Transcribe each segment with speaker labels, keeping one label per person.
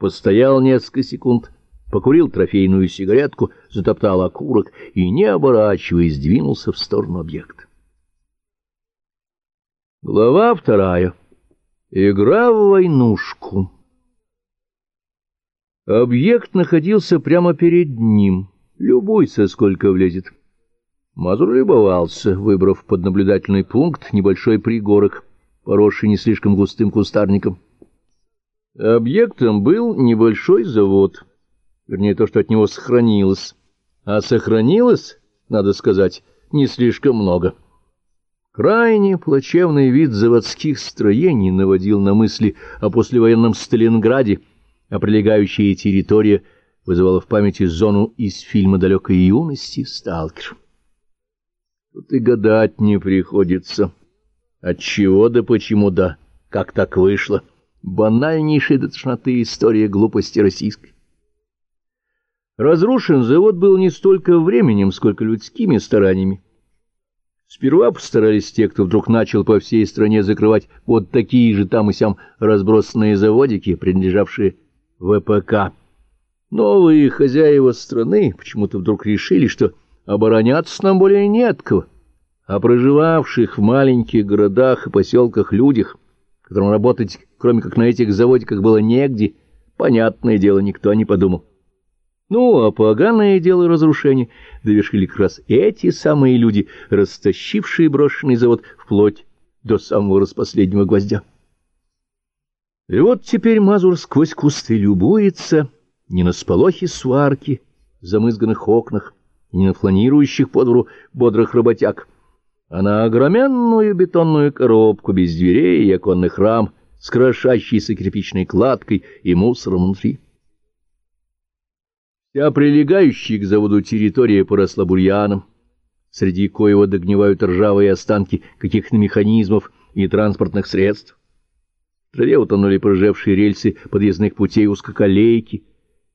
Speaker 1: постоял несколько секунд, покурил трофейную сигаретку, затоптал окурок и, не оборачиваясь, двинулся в сторону объекта. Глава вторая. Игра в войнушку. Объект находился прямо перед ним. Любуйся, сколько влезет. Мазур любовался, выбрав под наблюдательный пункт небольшой пригорок, поросший не слишком густым кустарником. Объектом был небольшой завод, вернее, то, что от него сохранилось. А сохранилось, надо сказать, не слишком много. Крайне плачевный вид заводских строений наводил на мысли о послевоенном Сталинграде, а прилегающая территория вызывала в памяти зону из фильма далекой юности «Сталкер». Тут и гадать не приходится. Отчего да почему да, как так вышло. Банальнейшая до тошноты история глупости российской. Разрушен завод был не столько временем, сколько людскими стараниями. Сперва постарались те, кто вдруг начал по всей стране закрывать вот такие же там и сям разбросанные заводики, принадлежавшие ВПК. Новые хозяева страны почему-то вдруг решили, что обороняться нам более не от кого, а проживавших в маленьких городах и поселках людях, которым работать, кроме как на этих заводиках, было негде, понятное дело, никто не подумал. Ну, а поганое дело разрушения довершили как раз эти самые люди, растащившие брошенный завод вплоть до самого распоследнего гвоздя. И вот теперь Мазур сквозь кусты любуется не на сполохи сварки, замызганных окнах, не на фланирующих по двору бодрых работяг, а на огроменную бетонную коробку без дверей и оконных рам с крошащейся кирпичной кладкой и мусором внутри. Вся прилегающая к заводу территория поросла бурьяном, среди коего догнивают ржавые останки каких-то механизмов и транспортных средств. В траве утонули прожевшие рельсы подъездных путей узкоколейки,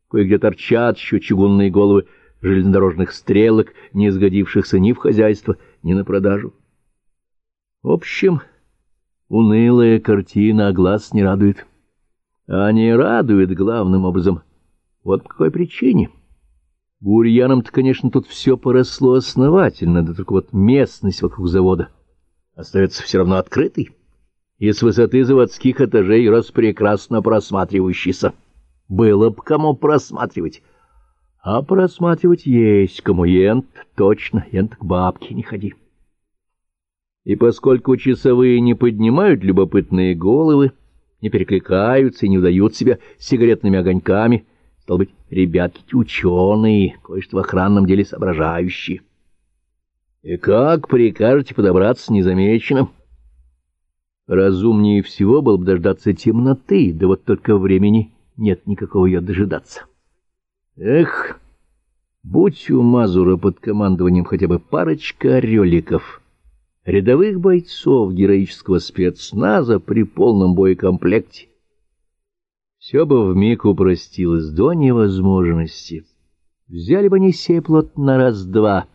Speaker 1: кое-где торчат еще чугунные головы железнодорожных стрелок, не сгодившихся ни в хозяйство, ни на продажу. В общем, унылая картина, а глаз не радует. А не радует главным образом. Вот по какой причине. Бурьяном-то, конечно, тут все поросло основательно, да только вот местность вокруг завода остается все равно открытой и с высоты заводских этажей распрекрасно просматривающийся. Было бы кому просматривать. А просматривать есть кому, ент, точно, ент к бабке не ходи. И поскольку часовые не поднимают любопытные головы, не перекликаются и не удают себя сигаретными огоньками, стал быть, ребятки ученые, кое-что в охранном деле соображающие. И как прикажете подобраться незамеченным? Разумнее всего было бы дождаться темноты, да вот только времени нет никакого ее дожидаться. Эх, будь у Мазура под командованием хотя бы парочка ореликов, рядовых бойцов героического спецназа при полном боекомплекте, все бы вмиг упростилось до невозможности. Взяли бы они сей плод на раз-два,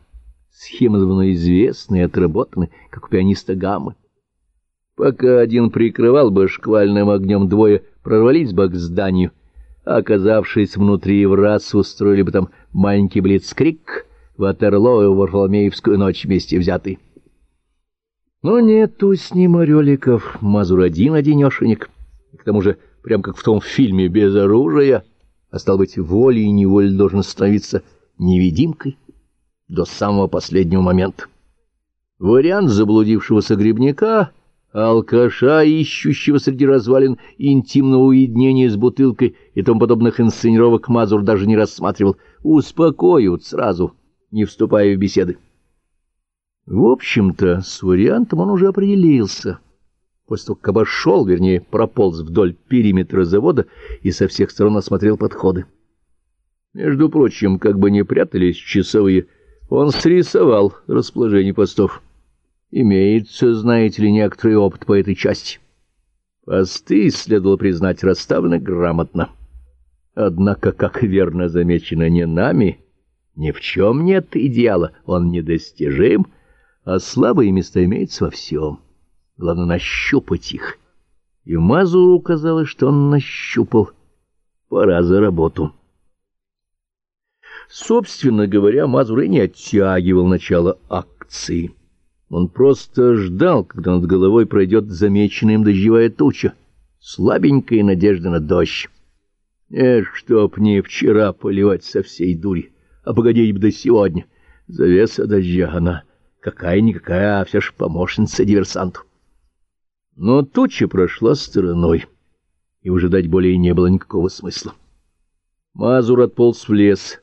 Speaker 1: схемы давно известны и отработаны, как у пианиста Гаммы. Пока один прикрывал бы шквальным огнем, двое прорвались бы к зданию, оказавшись внутри в раз, устроили бы там маленький блицкрик, Ватерлоо и Варфоломеевскую ночь вместе взятый. Но нету с ним ореликов, Мазур один-одинешенек, к тому же, прям как в том фильме, без оружия, а стал быть, волей и неволей должен становиться невидимкой до самого последнего момента. Вариант заблудившегося грибника — алкаша, ищущего среди развалин интимного уединения с бутылкой и тому подобных инсценировок Мазур даже не рассматривал. Успокоят сразу, не вступая в беседы. В общем-то, с вариантом он уже определился. После того, как обошел, вернее, прополз вдоль периметра завода и со всех сторон осмотрел подходы. Между прочим, как бы не прятались часовые, он срисовал расположение постов. Имеется, знаете ли, некоторый опыт по этой части. Посты, следовало признать, расставлены грамотно. Однако, как верно замечено не нами, ни в чем нет идеала, он недостижим, а слабые места имеются во всем. Главное, нащупать их. И Мазуру казалось, что он нащупал. Пора за работу. Собственно говоря, Мазур и не оттягивал начало акции. Он просто ждал, когда над головой пройдет замеченная им дождевая туча, слабенькая надежда на дождь. Эх, чтоб не вчера поливать со всей дури, а погодить бы до сегодня. Завеса дождя она, какая-никакая, а все ж помощница диверсанту. Но туча прошла стороной, и уже дать более не было никакого смысла. Мазур отполз в лес,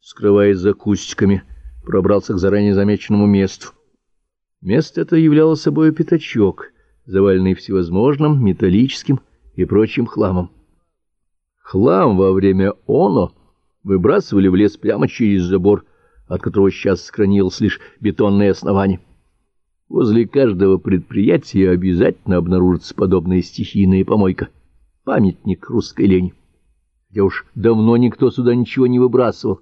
Speaker 1: скрываясь за кустиками, пробрался к заранее замеченному месту. Место это являло собой пятачок, заваленный всевозможным металлическим и прочим хламом. Хлам во время оно выбрасывали в лес прямо через забор, от которого сейчас сохранилось лишь бетонное основание. Возле каждого предприятия обязательно обнаружится подобная стихийная помойка, памятник русской лени. Хотя уж давно никто сюда ничего не выбрасывал.